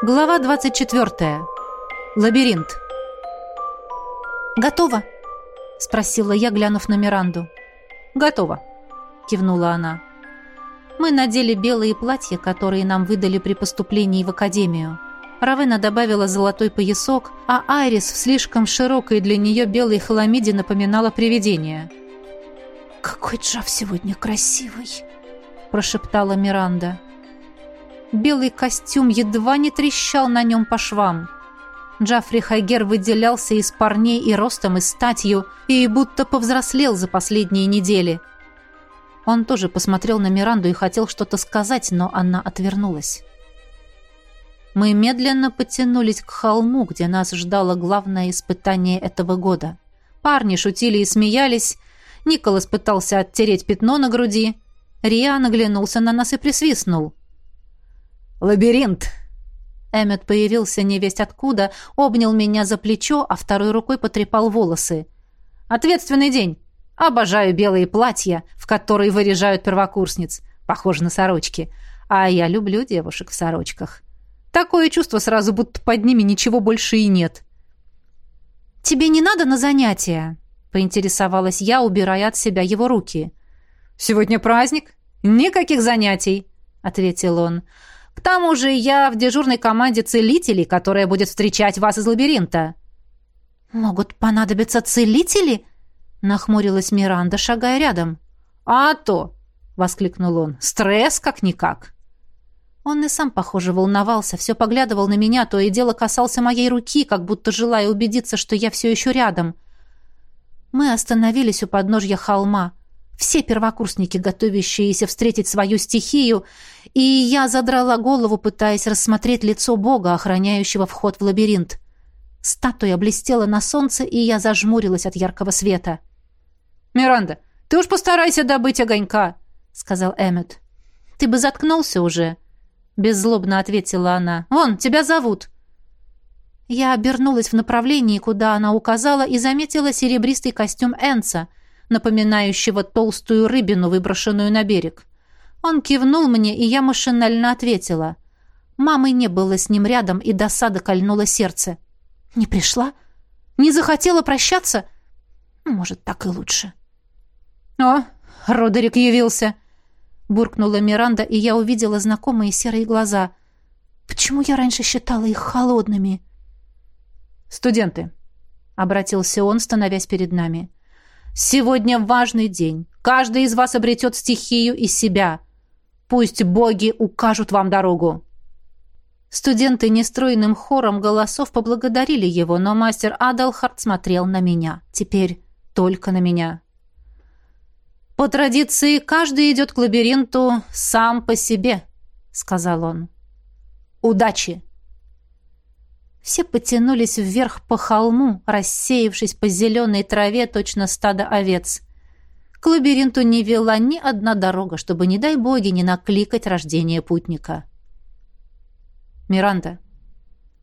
Глава 24. Лабиринт. «Готово?» — спросила я, глянув на Миранду. «Готово», — кивнула она. Мы надели белые платья, которые нам выдали при поступлении в академию. Равена добавила золотой поясок, а Айрис в слишком широкой для нее белой хламиде напоминала привидение. «Какой Джав сегодня красивый!» — прошептала Миранда. Белый костюм едва не трещал на нем по швам. Джафри Хайгер выделялся из парней и ростом, и статью, и будто повзрослел за последние недели. Он тоже посмотрел на Миранду и хотел что-то сказать, но она отвернулась. Мы медленно потянулись к холму, где нас ждало главное испытание этого года. Парни шутили и смеялись. Николас пытался оттереть пятно на груди. Риа наглянулся на нас и присвистнул. «Лабиринт!» Эммет появился невесть откуда, обнял меня за плечо, а второй рукой потрепал волосы. «Ответственный день! Обожаю белые платья, в которые вырежают первокурсниц. Похоже на сорочки. А я люблю девушек в сорочках. Такое чувство сразу, будто под ними ничего больше и нет». «Тебе не надо на занятия?» — поинтересовалась я, убирая от себя его руки. «Сегодня праздник. Никаких занятий», — ответил он. К тому же я в дежурной команде целителей, которая будет встречать вас из лабиринта». «Могут понадобиться целители?» — нахмурилась Миранда, шагая рядом. «А то!» — воскликнул он. «Стресс как-никак!» Он и сам, похоже, волновался, все поглядывал на меня, то и дело касался моей руки, как будто желая убедиться, что я все еще рядом. Мы остановились у подножья холма все первокурсники, готовящиеся встретить свою стихию, и я задрала голову, пытаясь рассмотреть лицо Бога, охраняющего вход в лабиринт. Статуя блестела на солнце, и я зажмурилась от яркого света. «Миранда, ты уж постарайся добыть огонька», — сказал Эммет. «Ты бы заткнулся уже», — беззлобно ответила она. «Вон, тебя зовут». Я обернулась в направлении, куда она указала, и заметила серебристый костюм Энца — напоминающего толстую рыбину, выброшенную на берег. Он кивнул мне, и я машинально ответила. Мамы не было с ним рядом, и досада кольнула сердце. «Не пришла? Не захотела прощаться? Может, так и лучше». «О, Родерик явился!» Буркнула Миранда, и я увидела знакомые серые глаза. «Почему я раньше считала их холодными?» «Студенты», — обратился он, становясь перед нами. Сегодня важный день. Каждый из вас обретет стихию из себя. Пусть боги укажут вам дорогу». Студенты нестройным хором голосов поблагодарили его, но мастер Адалхард смотрел на меня. Теперь только на меня. «По традиции, каждый идет к лабиринту сам по себе», — сказал он. «Удачи!» Все потянулись вверх по холму, рассеявшись по зеленой траве точно стадо овец. К лабиринту не вела ни одна дорога, чтобы, не дай боги, не накликать рождение путника. «Миранда».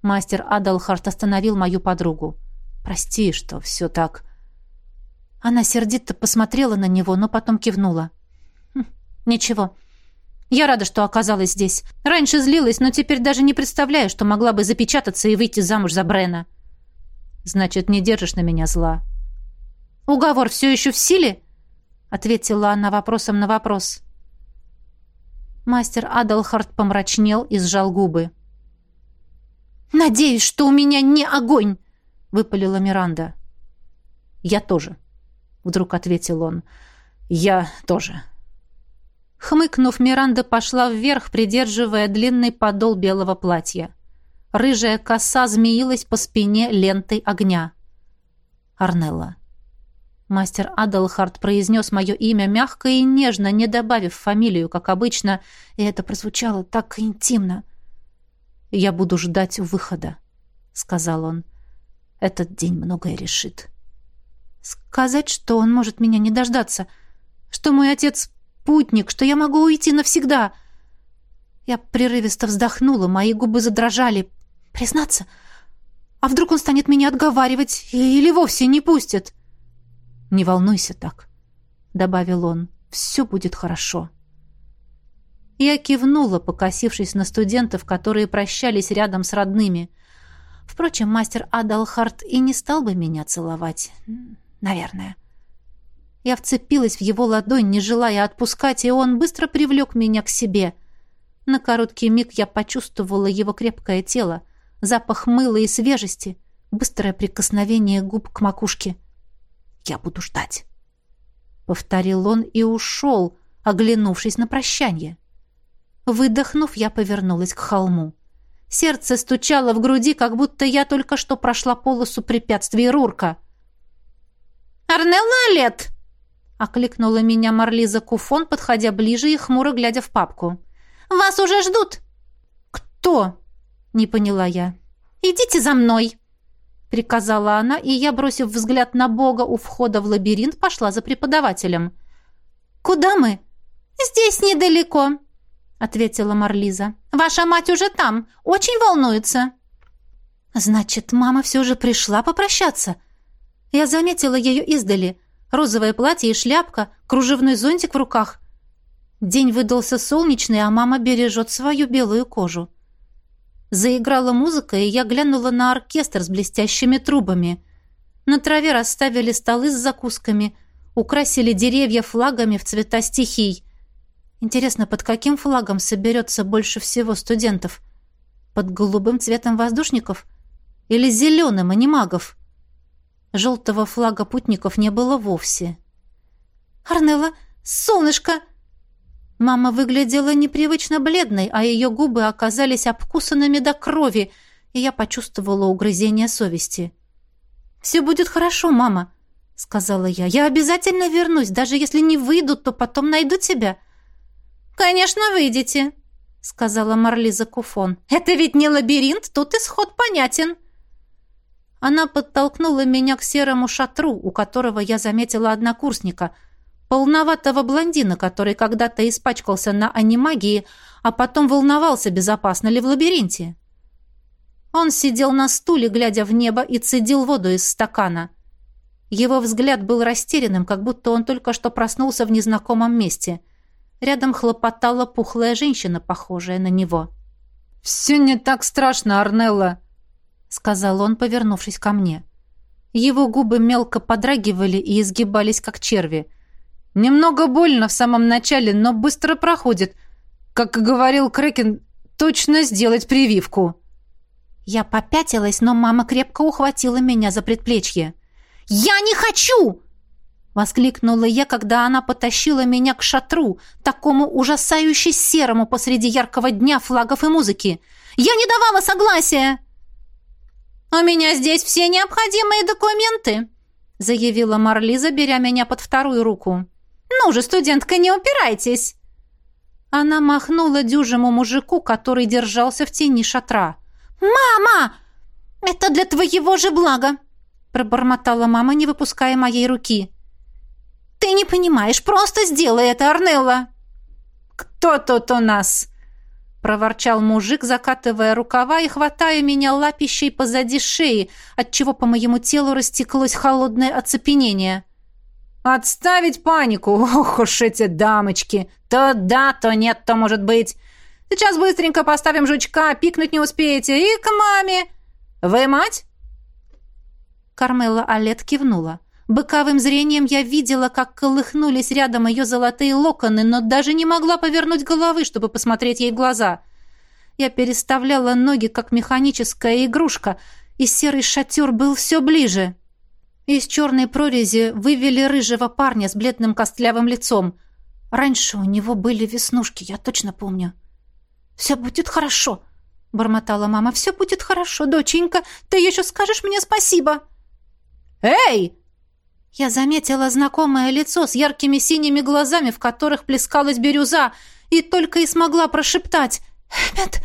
Мастер Адалхарт остановил мою подругу. «Прости, что все так...» Она сердито посмотрела на него, но потом кивнула. «Хм, «Ничего. Я рада, что оказалась здесь. Раньше злилась, но теперь даже не представляю, что могла бы запечататься и выйти замуж за Брена. Значит, не держишь на меня зла. Уговор все еще в силе? Ответила она вопросом на вопрос. Мастер Адалхард помрачнел и сжал губы. «Надеюсь, что у меня не огонь!» — выпалила Миранда. «Я тоже», — вдруг ответил он. «Я тоже». Хмыкнув, Миранда пошла вверх, придерживая длинный подол белого платья. Рыжая коса змеилась по спине лентой огня. Арнелла. Мастер Адалхард произнес мое имя мягко и нежно, не добавив фамилию, как обычно, и это прозвучало так интимно. «Я буду ждать выхода», — сказал он. «Этот день многое решит». «Сказать, что он может меня не дождаться, что мой отец путник, что я могу уйти навсегда. Я прерывисто вздохнула, мои губы задрожали. Признаться? А вдруг он станет меня отговаривать или вовсе не пустит? Не волнуйся так, добавил он. Все будет хорошо. Я кивнула, покосившись на студентов, которые прощались рядом с родными. Впрочем, мастер Адалхарт и не стал бы меня целовать. Наверное. Я вцепилась в его ладонь, не желая отпускать, и он быстро привлек меня к себе. На короткий миг я почувствовала его крепкое тело, запах мыла и свежести, быстрое прикосновение губ к макушке. «Я буду ждать», — повторил он и ушел, оглянувшись на прощание. Выдохнув, я повернулась к холму. Сердце стучало в груди, как будто я только что прошла полосу препятствий Рурка. «Арнелла Олет!» — окликнула меня Марлиза Куфон, подходя ближе и хмуро глядя в папку. «Вас уже ждут!» «Кто?» — не поняла я. «Идите за мной!» — приказала она, и я, бросив взгляд на Бога у входа в лабиринт, пошла за преподавателем. «Куда мы?» «Здесь недалеко», — ответила Марлиза. «Ваша мать уже там, очень волнуется». «Значит, мама все же пришла попрощаться?» Я заметила ее издали — розовое платье и шляпка, кружевной зонтик в руках. День выдался солнечный, а мама бережет свою белую кожу. Заиграла музыка, и я глянула на оркестр с блестящими трубами. На траве расставили столы с закусками, украсили деревья флагами в цвета стихий. Интересно, под каким флагом соберется больше всего студентов? Под голубым цветом воздушников? Или зеленым, а не магов? Желтого флага путников не было вовсе. «Арнелла, солнышко!» Мама выглядела непривычно бледной, а ее губы оказались обкусанными до крови, и я почувствовала угрызение совести. «Все будет хорошо, мама», — сказала я. «Я обязательно вернусь. Даже если не выйду, то потом найду тебя». «Конечно, выйдете», — сказала Марлиза Куфон. «Это ведь не лабиринт, тут исход понятен». Она подтолкнула меня к серому шатру, у которого я заметила однокурсника, полноватого блондина, который когда-то испачкался на анимагии, а потом волновался, безопасно ли в лабиринте. Он сидел на стуле, глядя в небо, и цедил воду из стакана. Его взгляд был растерянным, как будто он только что проснулся в незнакомом месте. Рядом хлопотала пухлая женщина, похожая на него. «Все не так страшно, Арнелла», сказал он, повернувшись ко мне. Его губы мелко подрагивали и изгибались, как черви. «Немного больно в самом начале, но быстро проходит. Как говорил Крэкен, точно сделать прививку». Я попятилась, но мама крепко ухватила меня за предплечье. «Я не хочу!» Воскликнула я, когда она потащила меня к шатру, такому ужасающе серому посреди яркого дня флагов и музыки. «Я не давала согласия!» «У меня здесь все необходимые документы», — заявила Марлиза, беря меня под вторую руку. «Ну же, студентка, не упирайтесь!» Она махнула дюжему мужику, который держался в тени шатра. «Мама! Это для твоего же блага!» пробормотала мама, не выпуская моей руки. «Ты не понимаешь, просто сделай это, Арнелла!» «Кто тут у нас?» Проворчал мужик, закатывая рукава и хватая меня лапищей позади шеи, отчего по моему телу растеклось холодное оцепенение. «Отставить панику! Ох уж эти дамочки! То да, то нет, то может быть! Сейчас быстренько поставим жучка, пикнуть не успеете, и к маме! Вы мать?» Кармела Алет кивнула. Быковым зрением я видела, как колыхнулись рядом ее золотые локоны, но даже не могла повернуть головы, чтобы посмотреть ей в глаза. Я переставляла ноги, как механическая игрушка, и серый шатер был все ближе. Из черной прорези вывели рыжего парня с бледным костлявым лицом. Раньше у него были веснушки, я точно помню. «Все будет хорошо», — бормотала мама. «Все будет хорошо, доченька. Ты еще скажешь мне спасибо». «Эй!» Я заметила знакомое лицо с яркими синими глазами, в которых плескалась бирюза, и только и смогла прошептать «Эммет,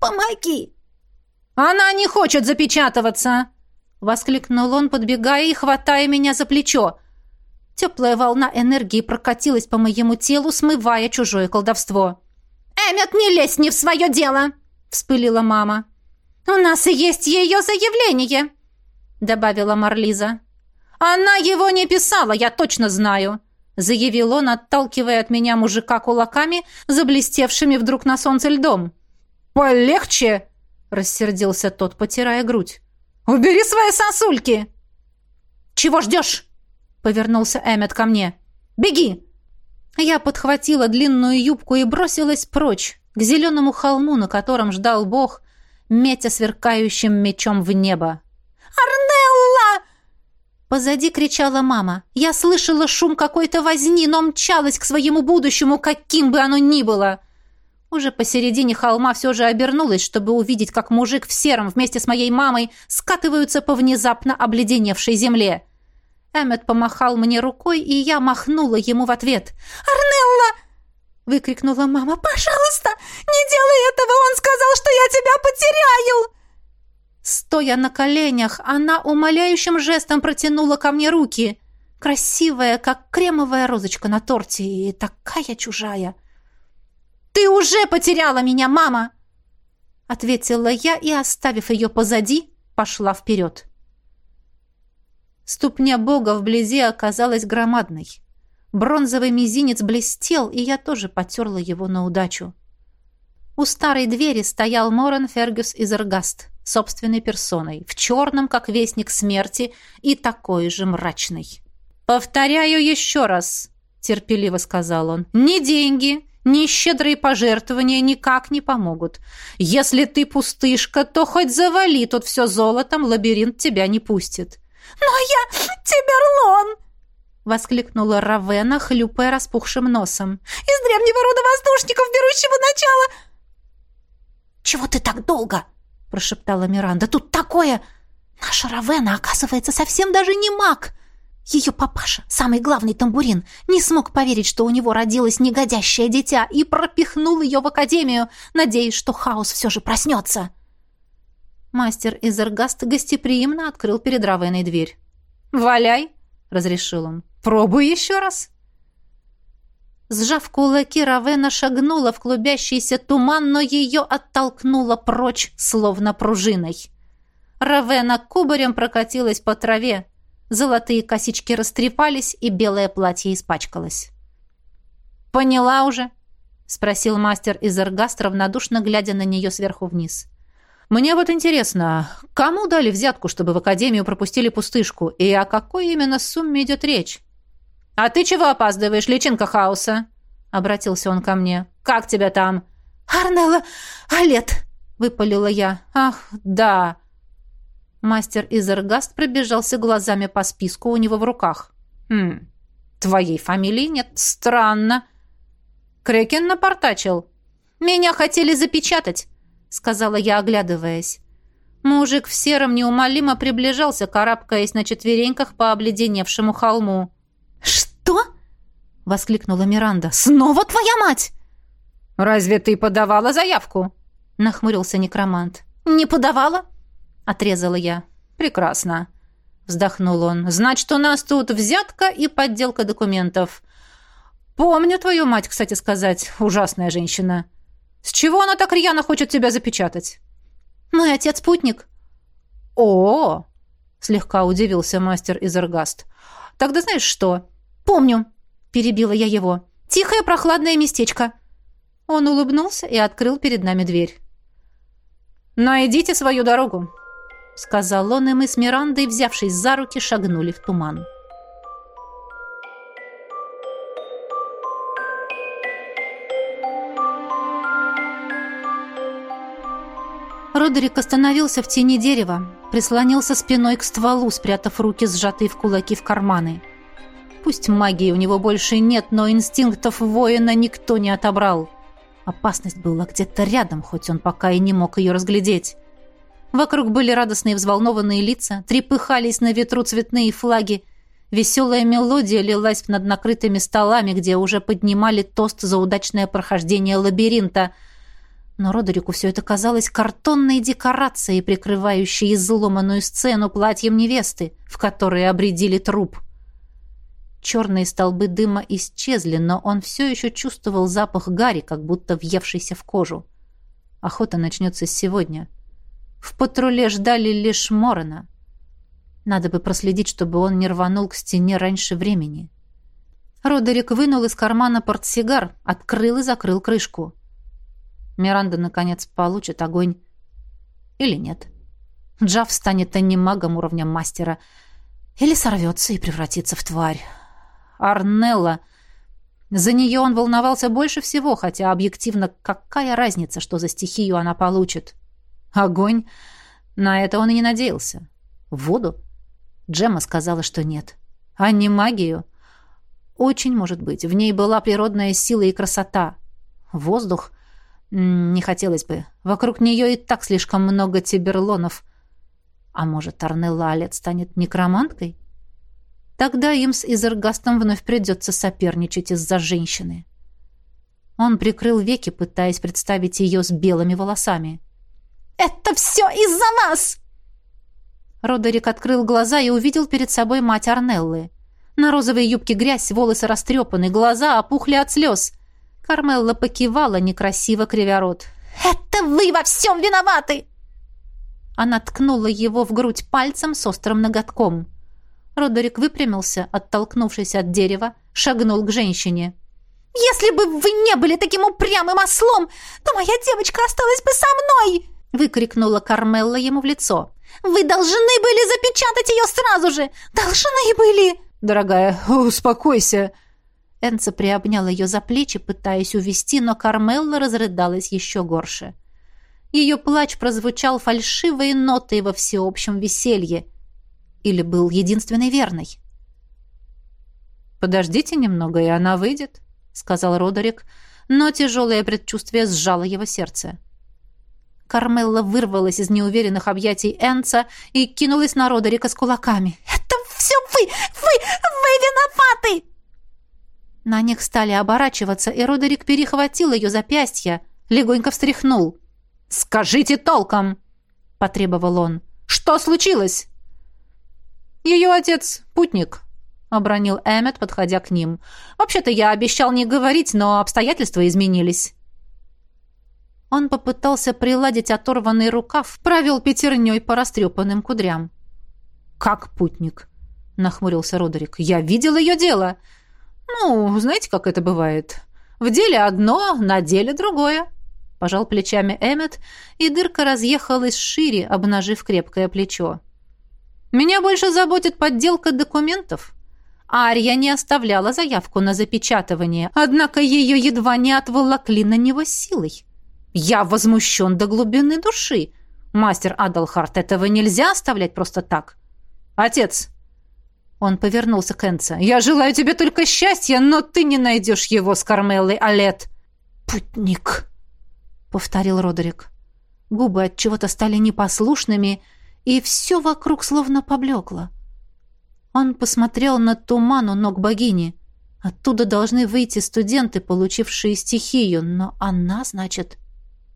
помоги!» «Она не хочет запечатываться!» — воскликнул он, подбегая и хватая меня за плечо. Теплая волна энергии прокатилась по моему телу, смывая чужое колдовство. «Эммет, не лезь не в свое дело!» — вспылила мама. «У нас и есть ее заявление!» — добавила Марлиза. «Она его не писала, я точно знаю», — заявил он, отталкивая от меня мужика кулаками, заблестевшими вдруг на солнце льдом. «Полегче!» — рассердился тот, потирая грудь. «Убери свои сосульки!» «Чего ждешь?» — повернулся Эммет ко мне. «Беги!» Я подхватила длинную юбку и бросилась прочь, к зеленому холму, на котором ждал Бог, метя сверкающим мечом в небо. «Арнелла!» Позади кричала мама. Я слышала шум какой-то возни, но мчалась к своему будущему, каким бы оно ни было. Уже посередине холма все же обернулась, чтобы увидеть, как мужик в сером вместе с моей мамой скатываются по внезапно обледеневшей земле. Эммет помахал мне рукой, и я махнула ему в ответ. «Арнелла!» — выкрикнула мама. «Пожалуйста, не делай этого! Он сказал, что я тебя потеряю!» Стоя на коленях, она умоляющим жестом протянула ко мне руки. Красивая, как кремовая розочка на торте, и такая чужая. «Ты уже потеряла меня, мама!» Ответила я и, оставив ее позади, пошла вперед. Ступня Бога вблизи оказалась громадной. Бронзовый мизинец блестел, и я тоже потерла его на удачу. У старой двери стоял Моран Фергюс из Эргаст, собственной персоной, в черном, как вестник смерти, и такой же мрачный. «Повторяю еще раз», — терпеливо сказал он, — «ни деньги, ни щедрые пожертвования никак не помогут. Если ты пустышка, то хоть завали тут все золотом, лабиринт тебя не пустит». «Но я Тиберлон!» — воскликнула Равена, хлюпая распухшим носом. «Из древнего рода воздушников, берущего начало...» «Чего ты так долго?» — прошептала Миранда. «Тут такое! Наша Равена, оказывается, совсем даже не маг!» Ее папаша, самый главный тамбурин, не смог поверить, что у него родилось негодящее дитя, и пропихнул ее в академию, надеясь, что хаос все же проснется. Мастер Изергаст гостеприимно открыл перед Равеной дверь. «Валяй!» — разрешил он. «Пробуй еще раз!» Сжав кулаки, Равена шагнула в клубящийся туман, но ее оттолкнула прочь, словно пружиной. Равена кубарем прокатилась по траве. Золотые косички растрепались, и белое платье испачкалось. «Поняла уже?» — спросил мастер Изергаст, равнодушно глядя на нее сверху вниз. Мне вот интересно, кому дали взятку, чтобы в академию пропустили пустышку, и о какой именно сумме идет речь? А ты чего опаздываешь, личинка хаоса? Обратился он ко мне. Как тебя там? Арнелла Алет, выпалила я. Ах, да. Мастер Изергаст пробежался глазами по списку у него в руках. Хм, твоей фамилии нет, странно. Крекен напортачил. Меня хотели запечатать. — сказала я, оглядываясь. Мужик в сером неумолимо приближался, карабкаясь на четвереньках по обледеневшему холму. «Что?» — воскликнула Миранда. «Снова твоя мать?» «Разве ты подавала заявку?» — нахмурился некромант. «Не подавала?» — отрезала я. «Прекрасно», — вздохнул он. «Значит, у нас тут взятка и подделка документов. Помню твою мать, кстати сказать, ужасная женщина». С чего она так рьяно хочет тебя запечатать? Мой отец путник. О, слегка удивился мастер Изергаст. Тогда знаешь что? Помню, перебила я его. Тихое прохладное местечко. Он улыбнулся и открыл перед нами дверь. «Найдите свою дорогу», — сказал он, и мы с Мирандой, взявшись за руки, шагнули в туман. Родерик остановился в тени дерева, прислонился спиной к стволу, спрятав руки, сжатые в кулаки в карманы. Пусть магии у него больше нет, но инстинктов воина никто не отобрал. Опасность была где-то рядом, хоть он пока и не мог ее разглядеть. Вокруг были радостные взволнованные лица, трепыхались на ветру цветные флаги. Веселая мелодия лилась над накрытыми столами, где уже поднимали тост за удачное прохождение лабиринта — но Родерику все это казалось картонной декорацией, прикрывающей изломанную сцену платьем невесты, в которой обредили труп. Черные столбы дыма исчезли, но он все еще чувствовал запах гари, как будто въевшийся в кожу. Охота начнется сегодня. В патруле ждали лишь Морона. Надо бы проследить, чтобы он не рванул к стене раньше времени. Родерик вынул из кармана портсигар, открыл и закрыл крышку. Миранда, наконец, получит огонь. Или нет. Джав станет анимагом уровня мастера. Или сорвется и превратится в тварь. Арнелла... За нее он волновался больше всего, хотя объективно какая разница, что за стихию она получит. Огонь? На это он и не надеялся. Воду? Джема сказала, что нет. А не магию? Очень может быть. В ней была природная сила и красота. Воздух? Не хотелось бы. Вокруг нее и так слишком много тиберлонов. А может, Арнелла Алет станет некроманткой? Тогда им с Изергастом вновь придется соперничать из-за женщины. Он прикрыл веки, пытаясь представить ее с белыми волосами. «Это все из-за вас!» Родерик открыл глаза и увидел перед собой мать Арнеллы. На розовой юбке грязь, волосы растрепаны, глаза опухли от слез. Кармелла покивала, некрасиво кривя рот. «Это вы во всем виноваты!» Она ткнула его в грудь пальцем с острым ноготком. Родерик выпрямился, оттолкнувшись от дерева, шагнул к женщине. «Если бы вы не были таким упрямым ослом, то моя девочка осталась бы со мной!» выкрикнула Кармелла ему в лицо. «Вы должны были запечатать ее сразу же! Должны были!» «Дорогая, успокойся!» Энца приобнял ее за плечи, пытаясь увести, но Кармелла разрыдалась еще горше. Ее плач прозвучал фальшивой нотой во всеобщем веселье. Или был единственной верной? «Подождите немного, и она выйдет», — сказал Родерик, но тяжелое предчувствие сжало его сердце. Кармелла вырвалась из неуверенных объятий Энца и кинулась на Родерика с кулаками. «Это все вы! Вы! Вы виноваты!» На них стали оборачиваться, и Родерик перехватил ее запястье, легонько встряхнул. «Скажите толком!» — потребовал он. «Что случилось?» «Ее отец — путник», — обронил Эммет, подходя к ним. «Вообще-то я обещал не говорить, но обстоятельства изменились». Он попытался приладить оторванный рукав, провел пятерней по растрепанным кудрям. «Как путник?» — нахмурился Родерик. «Я видел ее дело. Ну, знаете, как это бывает? В деле одно, на деле другое». Пожал плечами Эммет, и дырка разъехалась шире, обнажив крепкое плечо. «Меня больше заботит подделка документов». Ария не оставляла заявку на запечатывание, однако ее едва не отволокли на него силой. Я возмущен до глубины души. Мастер Адалхарт, этого нельзя оставлять просто так. Отец, он повернулся к Энце. «Я желаю тебе только счастья, но ты не найдешь его с Кармеллой Алет!» «Путник!» — повторил Родерик. Губы от чего-то стали непослушными, и все вокруг словно поблекло. Он посмотрел на туман у ног богини. Оттуда должны выйти студенты, получившие стихию, но она, значит,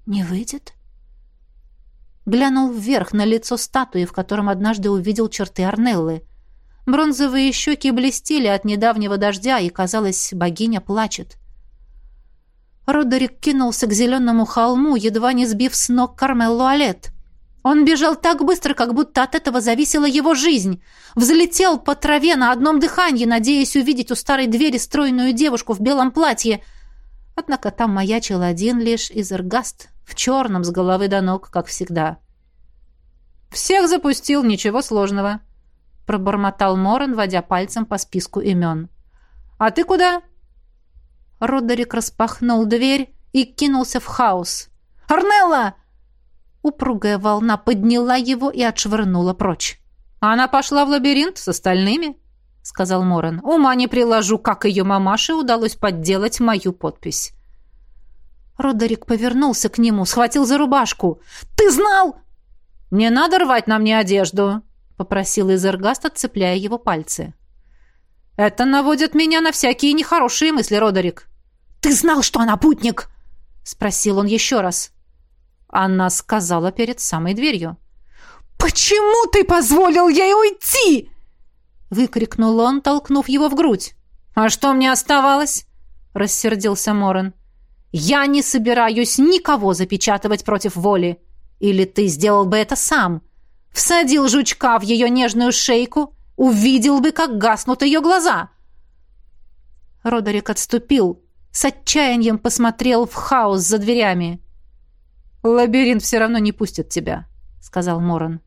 не выйдет? Глянул вверх на лицо статуи, в котором однажды увидел черты Арнеллы. Бронзовые щеки блестели от недавнего дождя, и, казалось, богиня плачет. Родерик кинулся к зеленому холму, едва не сбив с ног Кармеллу Алет. Он бежал так быстро, как будто от этого зависела его жизнь. Взлетел по траве на одном дыхании, надеясь увидеть у старой двери стройную девушку в белом платье. Однако там маячил один лишь Изергаст, в черном с головы до ног, как всегда. «Всех запустил, ничего сложного», — пробормотал Моран, водя пальцем по списку имен. «А ты куда?» Родерик распахнул дверь и кинулся в хаос. «Арнелла!» Упругая волна подняла его и отшвырнула прочь. «Она пошла в лабиринт с остальными», — сказал Моран. «Ума не приложу, как ее мамаше удалось подделать мою подпись». Родерик повернулся к нему, схватил за рубашку. «Ты знал?» «Не надо рвать на мне одежду», — попросил Изергаст, отцепляя его пальцы. «Это наводит меня на всякие нехорошие мысли, Родерик». «Ты знал, что она путник?» — спросил он еще раз. Она сказала перед самой дверью. «Почему ты позволил ей уйти?» — выкрикнул он, толкнув его в грудь. «А что мне оставалось?» — рассердился Морен. «Я не собираюсь никого запечатывать против воли. Или ты сделал бы это сам?» Всадил жучка в ее нежную шейку, увидел бы, как гаснут ее глаза. Родерик отступил, с отчаянием посмотрел в хаос за дверями. «Лабиринт все равно не пустит тебя», — сказал Моран.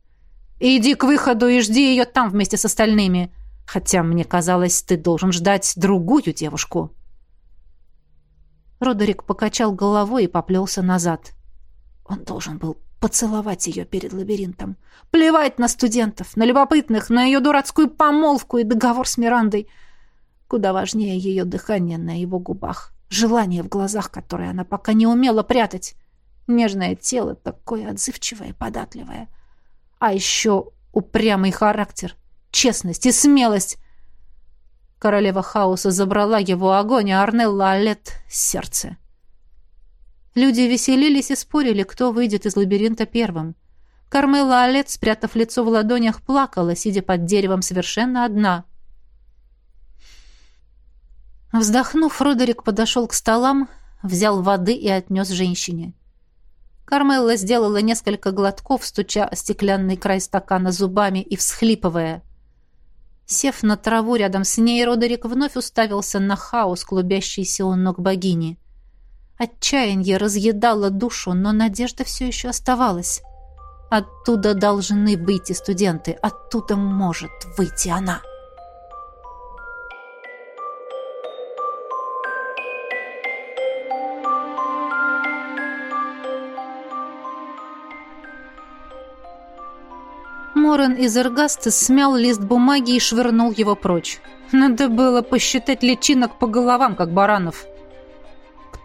«Иди к выходу и жди ее там вместе с остальными. Хотя мне казалось, ты должен ждать другую девушку». Родерик покачал головой и поплелся назад. Он должен был поцеловать ее перед лабиринтом. Плевать на студентов, на любопытных, на ее дурацкую помолвку и договор с Мирандой. Куда важнее ее дыхание на его губах, желание в глазах, которое она пока не умела прятать. Нежное тело, такое отзывчивое и податливое. А еще упрямый характер, честность и смелость. Королева хаоса забрала его огонь, а Арнелла Алет — сердце. Люди веселились и спорили, кто выйдет из лабиринта первым. Кармела Алет, спрятав лицо в ладонях, плакала, сидя под деревом совершенно одна. Вздохнув, Родерик подошел к столам, взял воды и отнес женщине. Кармелла сделала несколько глотков, стуча о стеклянный край стакана зубами и всхлипывая. Сев на траву рядом с ней, Родерик вновь уставился на хаос, клубящийся у ног богини. Отчаяние разъедало душу, но надежда все еще оставалась. Оттуда должны выйти студенты, оттуда может выйти она. Морен из Эргаста смял лист бумаги и швырнул его прочь. Надо было посчитать личинок по головам, как баранов.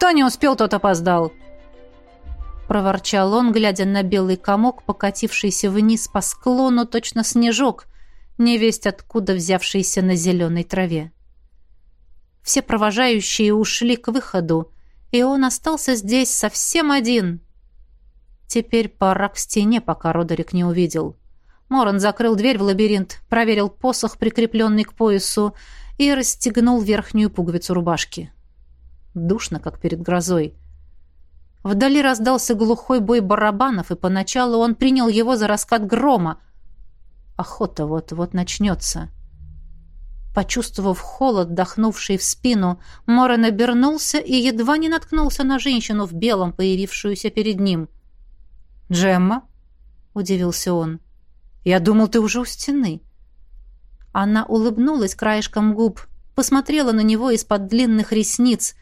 Кто не успел, тот опоздал. Проворчал он, глядя на белый комок, покатившийся вниз по склону, точно снежок, невесть откуда взявшийся на зеленой траве. Все провожающие ушли к выходу, и он остался здесь совсем один. Теперь пора к стене, пока Родерик не увидел. Моран закрыл дверь в лабиринт, проверил посох, прикрепленный к поясу, и расстегнул верхнюю пуговицу рубашки. Душно, как перед грозой. Вдали раздался глухой бой барабанов, и поначалу он принял его за раскат грома. Охота вот-вот начнется. Почувствовав холод, дохнувший в спину, Морен обернулся и едва не наткнулся на женщину в белом, появившуюся перед ним. «Джемма?» — удивился он. «Я думал, ты уже у стены». Она улыбнулась краешком губ, посмотрела на него из-под длинных ресниц,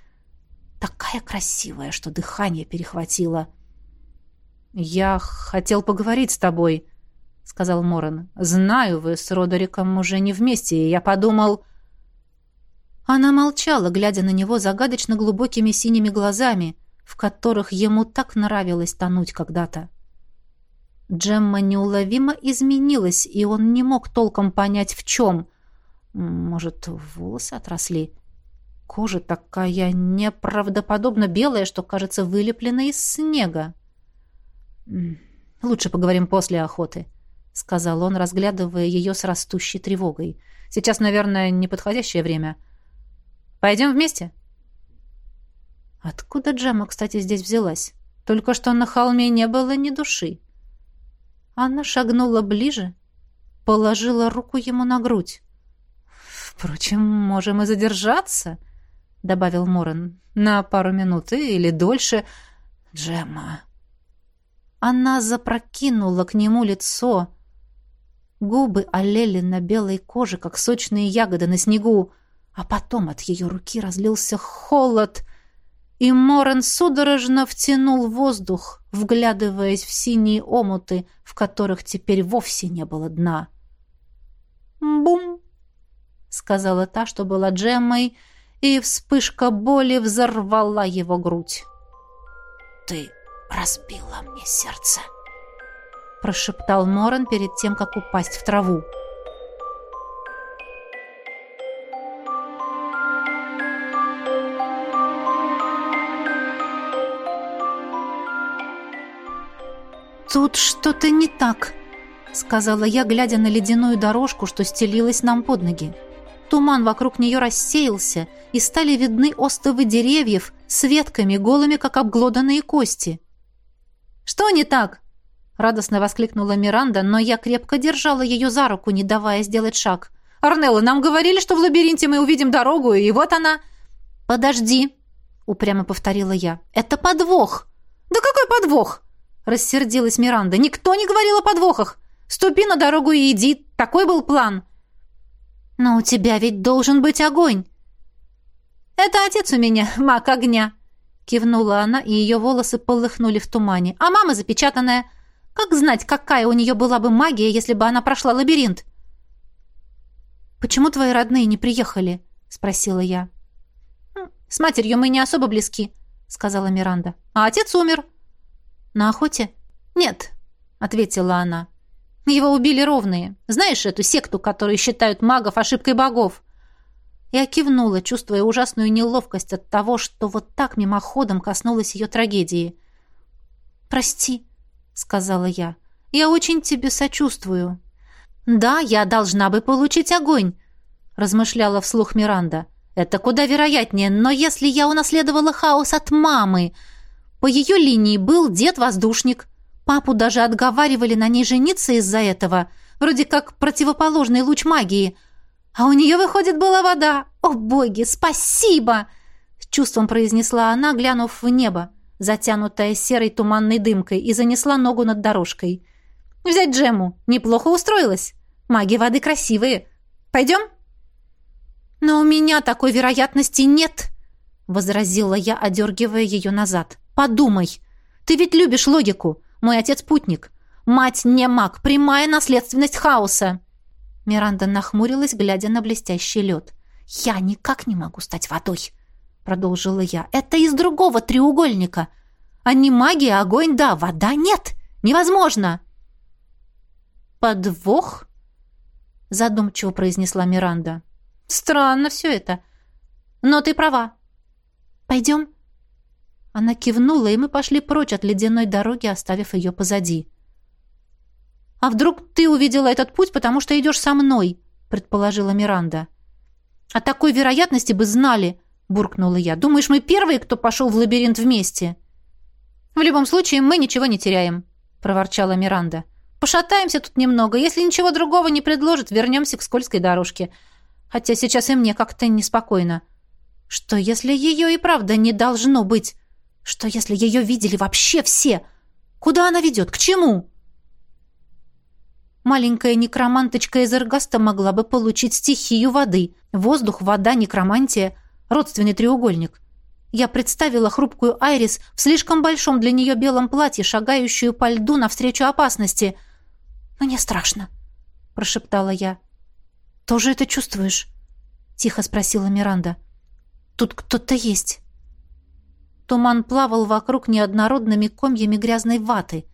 такая красивая, что дыхание перехватило. «Я хотел поговорить с тобой», — сказал Моран. «Знаю, вы с Родериком уже не вместе, и я подумал...» Она молчала, глядя на него загадочно глубокими синими глазами, в которых ему так нравилось тонуть когда-то. Джемма неуловимо изменилась, и он не мог толком понять, в чем. Может, волосы отросли? Кожа такая неправдоподобно белая, что, кажется, вылеплена из снега. «Лучше поговорим после охоты», — сказал он, разглядывая ее с растущей тревогой. «Сейчас, наверное, неподходящее время. Пойдем вместе?» Откуда Джема, кстати, здесь взялась? Только что на холме не было ни души. Она шагнула ближе, положила руку ему на грудь. «Впрочем, можем и задержаться», — добавил Моран. «На пару минут или дольше. Джемма». Она запрокинула к нему лицо. Губы олели на белой коже, как сочные ягоды на снегу, а потом от ее руки разлился холод, и Моран судорожно втянул воздух, вглядываясь в синие омуты, в которых теперь вовсе не было дна. «Бум!» — сказала та, что была Джеммой, — и вспышка боли взорвала его грудь. «Ты разбила мне сердце», — прошептал Моран перед тем, как упасть в траву. «Тут что-то не так», — сказала я, глядя на ледяную дорожку, что стелилась нам под ноги. Туман вокруг нее рассеялся, и стали видны остовы деревьев с ветками, голыми, как обглоданные кости. «Что не так?» — радостно воскликнула Миранда, но я крепко держала ее за руку, не давая сделать шаг. «Арнелла, нам говорили, что в лабиринте мы увидим дорогу, и вот она...» «Подожди», — упрямо повторила я. «Это подвох!» «Да какой подвох?» — рассердилась Миранда. «Никто не говорил о подвохах! Ступи на дорогу и иди! Такой был план!» «Но у тебя ведь должен быть огонь!» «Это отец у меня, маг огня!» Кивнула она, и ее волосы полыхнули в тумане. «А мама запечатанная! Как знать, какая у нее была бы магия, если бы она прошла лабиринт?» «Почему твои родные не приехали?» — спросила я. «С матерью мы не особо близки», — сказала Миранда. «А отец умер». «На охоте?» «Нет», — ответила она. «Его убили ровные. Знаешь эту секту, которую считают магов ошибкой богов?» Я кивнула, чувствуя ужасную неловкость от того, что вот так мимоходом коснулась ее трагедии. «Прости», — сказала я. «Я очень тебе сочувствую». «Да, я должна бы получить огонь», — размышляла вслух Миранда. «Это куда вероятнее, но если я унаследовала хаос от мамы...» По ее линии был дед-воздушник. Папу даже отговаривали на ней жениться из-за этого, вроде как противоположный луч магии. А у нее, выходит, была вода. «О, боги, спасибо!» С чувством произнесла она, глянув в небо, затянутое серой туманной дымкой, и занесла ногу над дорожкой. «Взять Джему. Неплохо устроилась. Маги воды красивые. Пойдем?» «Но у меня такой вероятности нет», — возразила я, одергивая ее назад. «Подумай. Ты ведь любишь логику. Мой отец путник. Мать не маг. Прямая наследственность хаоса». Миранда нахмурилась, глядя на блестящий лед. «Я никак не могу стать водой», — продолжила я. «Это из другого треугольника. Не магия, огонь, да, вода нет. Невозможно». «Подвох?» задумчиво произнесла Миранда. Странно все это. Но ты права. Пойдем?» Она кивнула, и мы пошли прочь от ледяной дороги, оставив ее позади. «А вдруг ты увидела этот путь, потому что идешь со мной?» — предположила Миранда. «О такой вероятности бы знали», — буркнула я. «Думаешь, мы первые, кто пошел в лабиринт вместе?» «В любом случае, мы ничего не теряем», — проворчала Миранда. Пошатаемся тут немного. Если ничего другого не предложат, вернемся к скользкой дорожке. Хотя сейчас и мне как-то неспокойно. Что, если ее и правда не должно быть? Что, если ее видели вообще все? Куда она ведет? К чему?» Маленькая некроманточка из Эргаста могла бы получить стихию воды. Воздух, вода, некромантия — родственный треугольник. Я представила хрупкую Айрис в слишком большом для нее белом платье, шагающую по льду навстречу опасности — «Мне страшно», — прошептала я. «Тоже это чувствуешь?» — тихо спросила Миранда. «Тут кто-то есть». Туман плавал вокруг неоднородными комьями грязной ваты.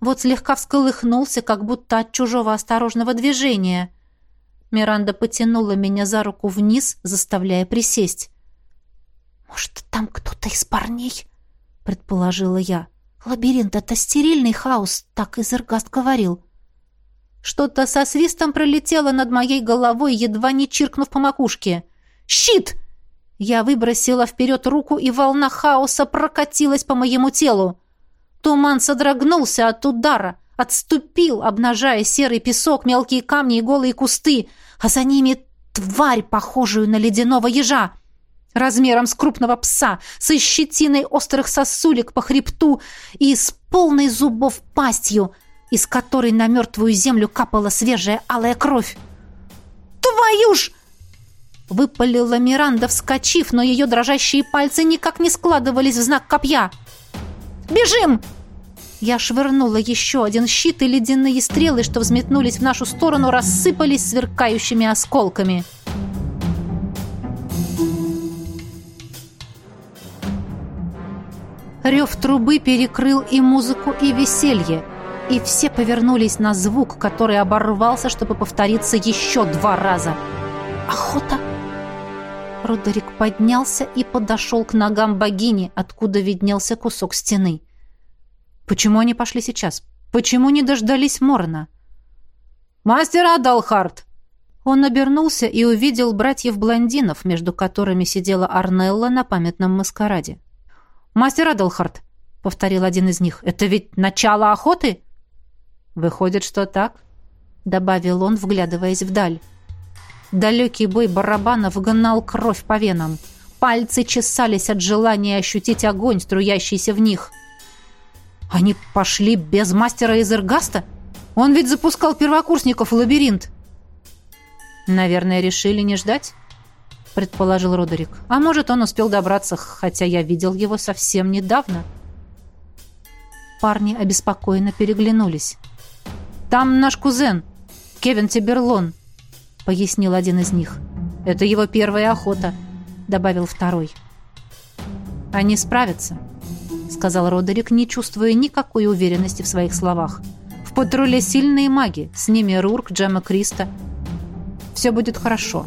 Вот слегка всколыхнулся, как будто от чужого осторожного движения. Миранда потянула меня за руку вниз, заставляя присесть. «Может, там кто-то из парней?» — предположила я. «Лабиринт — это стерильный хаос», — так Изергаст говорил. Что-то со свистом пролетело над моей головой, едва не чиркнув по макушке. «Щит!» Я выбросила вперед руку, и волна хаоса прокатилась по моему телу. Туман содрогнулся от удара, отступил, обнажая серый песок, мелкие камни и голые кусты, а за ними тварь, похожую на ледяного ежа, размером с крупного пса, со щетиной острых сосулек по хребту и с полной зубов пастью — из которой на мертвую землю капала свежая алая кровь. «Твою ж!» Выпалила Миранда, вскочив, но ее дрожащие пальцы никак не складывались в знак копья. «Бежим!» Я швырнула еще один щит, и ледяные стрелы, что взметнулись в нашу сторону, рассыпались сверкающими осколками. Рев трубы перекрыл и музыку, и веселье и все повернулись на звук, который оборвался, чтобы повториться еще два раза. «Охота!» Родерик поднялся и подошел к ногам богини, откуда виднелся кусок стены. «Почему они пошли сейчас? Почему не дождались Морна?» «Мастер Адалхарт!» Он обернулся и увидел братьев-блондинов, между которыми сидела Арнелла на памятном маскараде. «Мастер Адалхарт!» — повторил один из них. «Это ведь начало охоты?» «Выходит, что так?» — добавил он, вглядываясь вдаль. Далекий бой барабанов гнал кровь по венам. Пальцы чесались от желания ощутить огонь, струящийся в них. Они пошли без мастера из Эргаста? Он ведь запускал первокурсников в лабиринт. Наверное, решили не ждать? Предположил Родерик. А может, он успел добраться, хотя я видел его совсем недавно. Парни обеспокоенно переглянулись. «Там наш кузен, Кевин Тиберлон», — пояснил один из них. «Это его первая охота», — добавил второй. «Они справятся», — сказал Родерик, не чувствуя никакой уверенности в своих словах. «В патруле сильные маги, с ними Рурк, Джема Криста. Все будет хорошо».